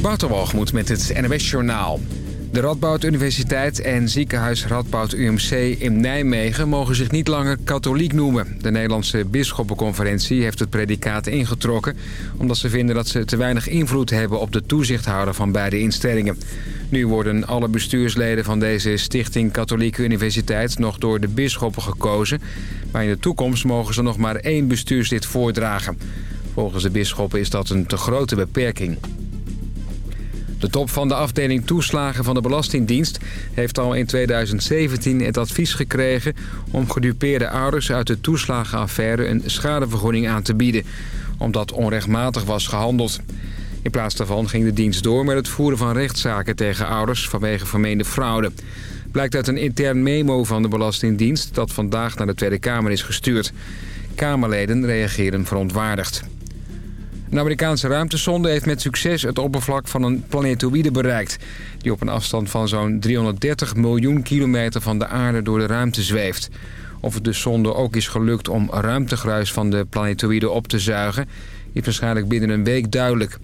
Waterwalgemoed met het NWS Journaal. De Radboud Universiteit en ziekenhuis Radboud UMC in Nijmegen... mogen zich niet langer katholiek noemen. De Nederlandse Bisschoppenconferentie heeft het predicaat ingetrokken... omdat ze vinden dat ze te weinig invloed hebben op de toezichthouder van beide instellingen. Nu worden alle bestuursleden van deze Stichting Katholieke Universiteit... nog door de bisschoppen gekozen. Maar in de toekomst mogen ze nog maar één bestuurslid voordragen. Volgens de bisschoppen is dat een te grote beperking. De top van de afdeling toeslagen van de Belastingdienst heeft al in 2017 het advies gekregen om gedupeerde ouders uit de toeslagenaffaire een schadevergoeding aan te bieden, omdat onrechtmatig was gehandeld. In plaats daarvan ging de dienst door met het voeren van rechtszaken tegen ouders vanwege vermeende fraude. Blijkt uit een intern memo van de Belastingdienst dat vandaag naar de Tweede Kamer is gestuurd. Kamerleden reageren verontwaardigd. Een Amerikaanse ruimtesonde heeft met succes het oppervlak van een planetoïde bereikt... die op een afstand van zo'n 330 miljoen kilometer van de aarde door de ruimte zweeft. Of het de sonde ook is gelukt om ruimtegruis van de planetoïde op te zuigen... is waarschijnlijk binnen een week duidelijk.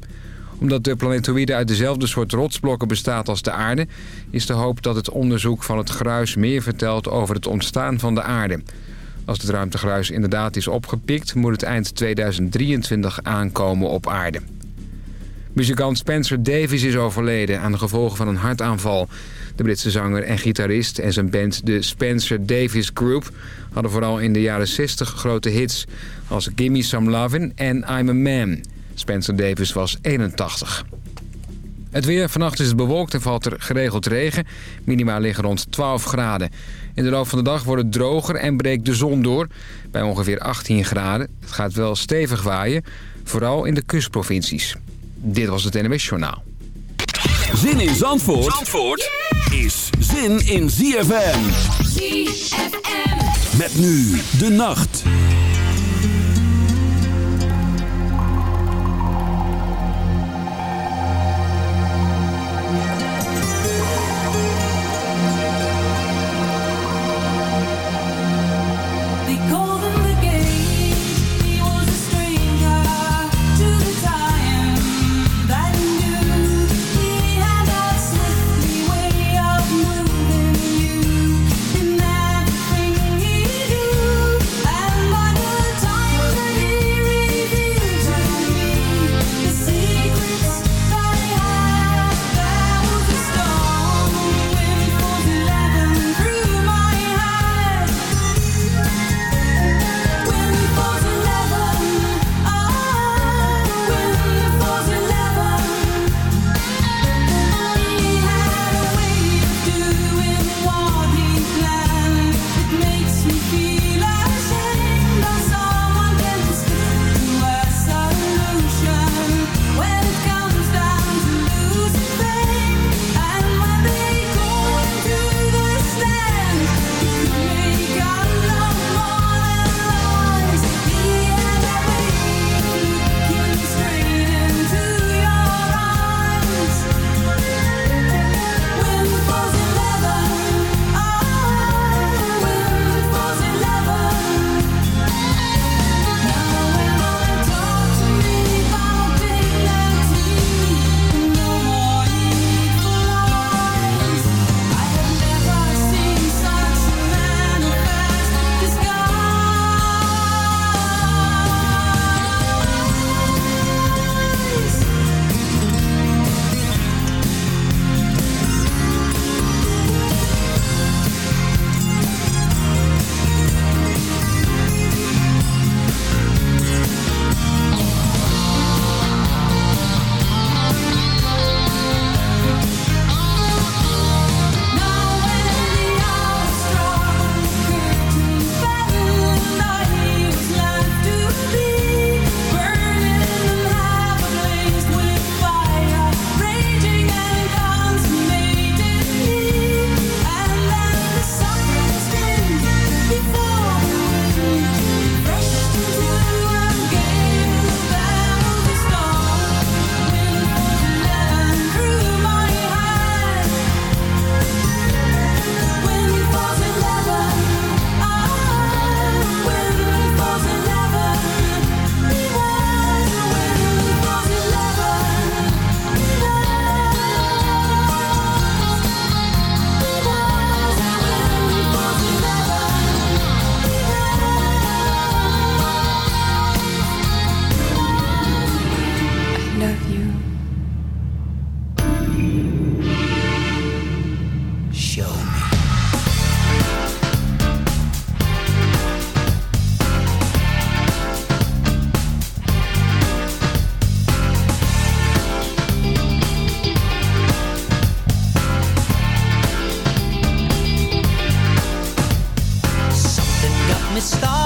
Omdat de planetoïde uit dezelfde soort rotsblokken bestaat als de aarde... is de hoop dat het onderzoek van het gruis meer vertelt over het ontstaan van de aarde... Als het ruimtegruis inderdaad is opgepikt... moet het eind 2023 aankomen op aarde. Muzikant Spencer Davis is overleden aan de gevolgen van een hartaanval. De Britse zanger en gitarist en zijn band de Spencer Davis Group... hadden vooral in de jaren 60 grote hits als Gimme Some Lovin' en I'm a Man. Spencer Davis was 81. Het weer. Vannacht is het bewolkt en valt er geregeld regen. Minima liggen rond 12 graden. In de loop van de dag wordt het droger en breekt de zon door. Bij ongeveer 18 graden. Het gaat wel stevig waaien. Vooral in de kustprovincies. Dit was het NWS Journaal. Zin in Zandvoort, Zandvoort is zin in ZFM. ZFM. Met nu de nacht. it's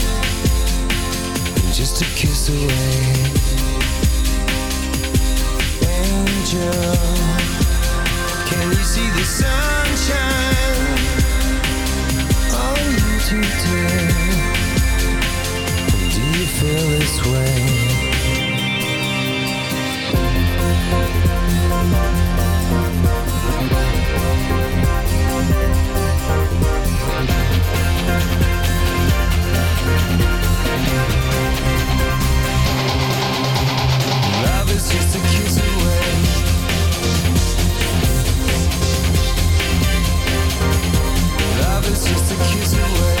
just a kiss away. Angel, can you see the sunshine? on you today? do. You feel this way? Thank you. just a kiss away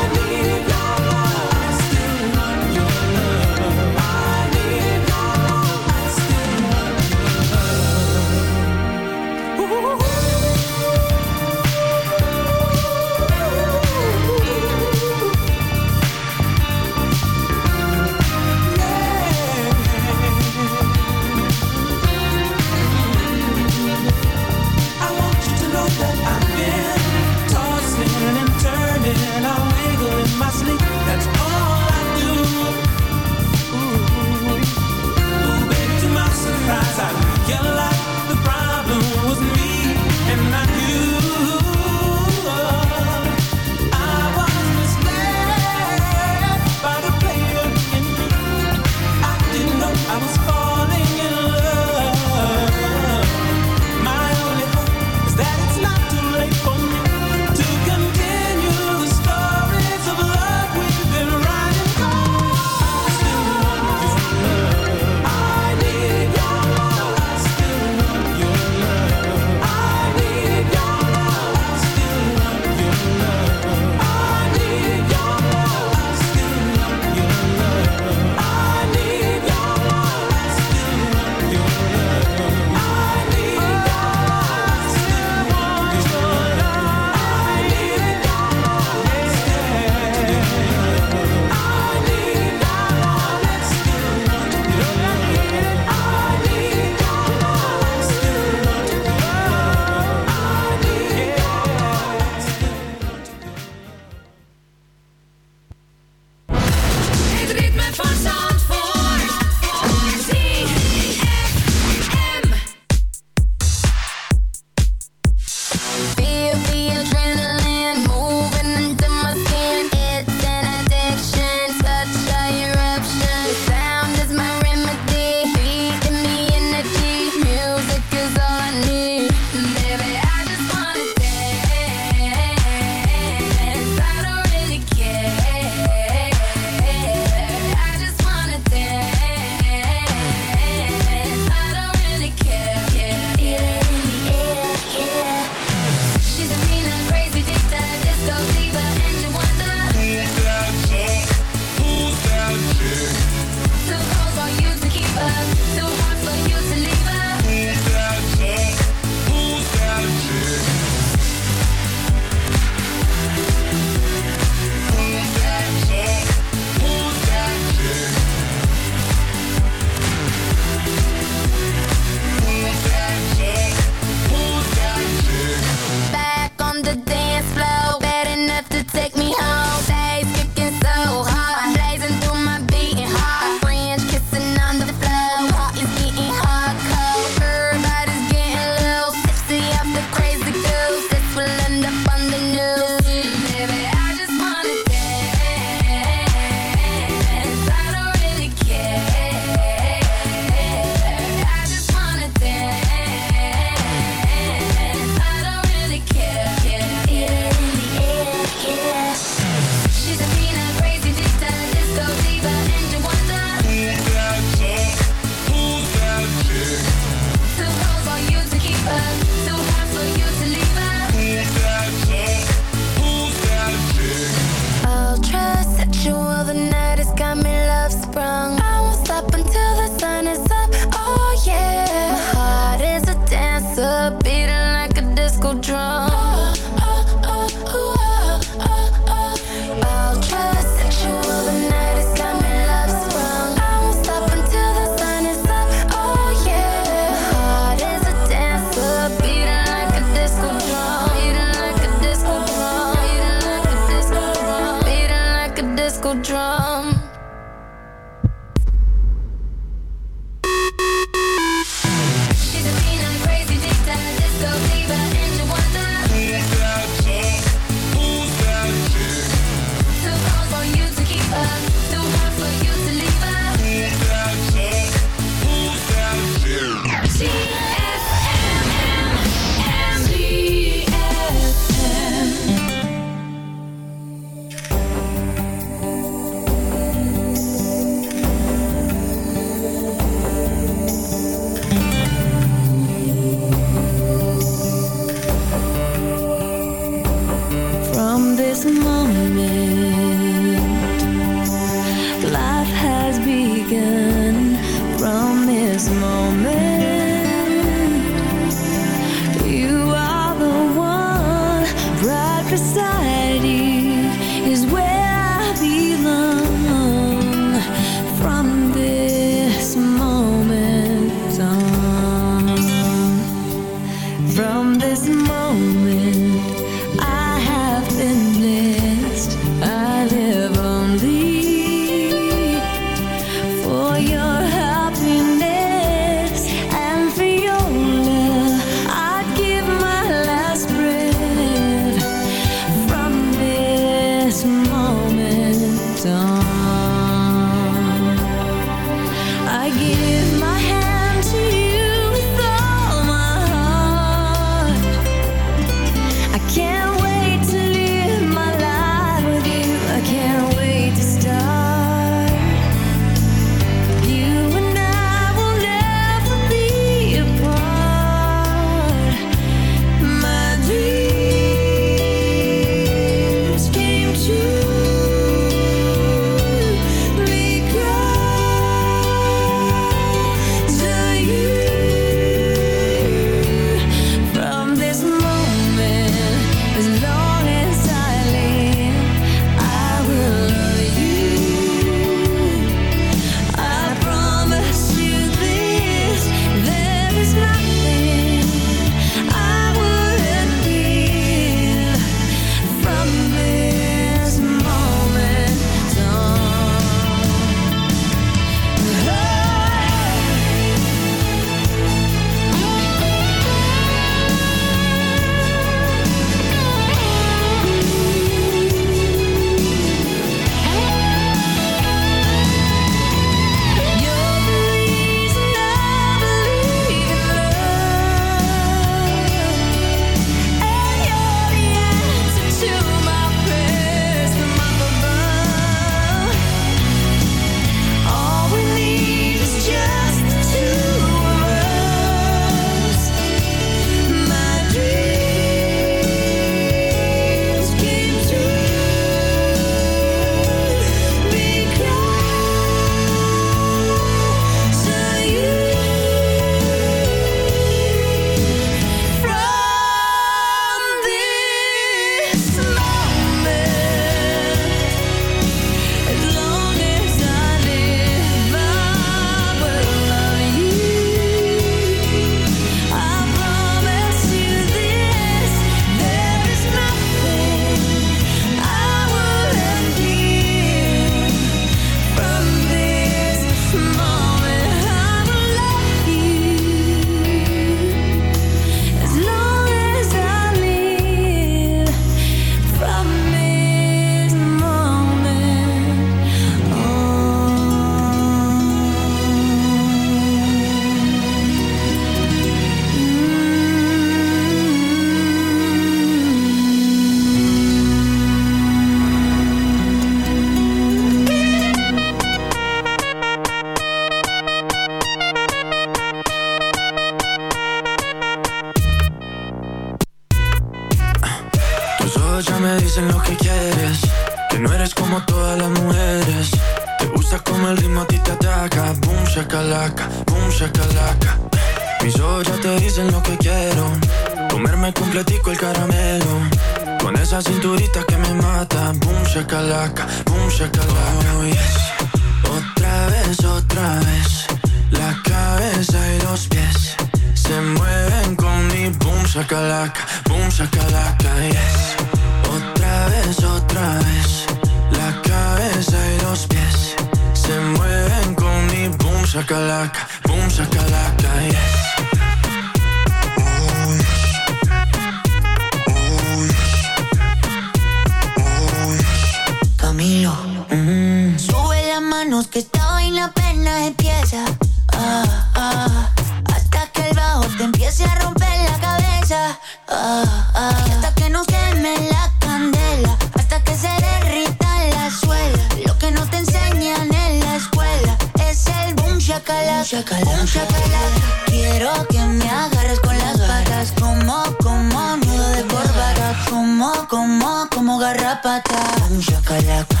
empieza. Ah, ah. Hasta que el bajo te empiece a romper la cabeza. Ah, hasta que no queme la candela. Hasta que se derrita la suela. Lo que no te enseñan en la escuela es el boom shakalaka. Boom, shakalaka. boom. Quiero que me agarres con las patas. Como, como nudo de corbata. Como, como, como garrapata. Boom.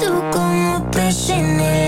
tú como pez en el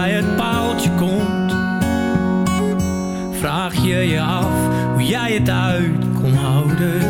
bij het paaltje komt. Vraag je je af hoe jij het uit kon houden.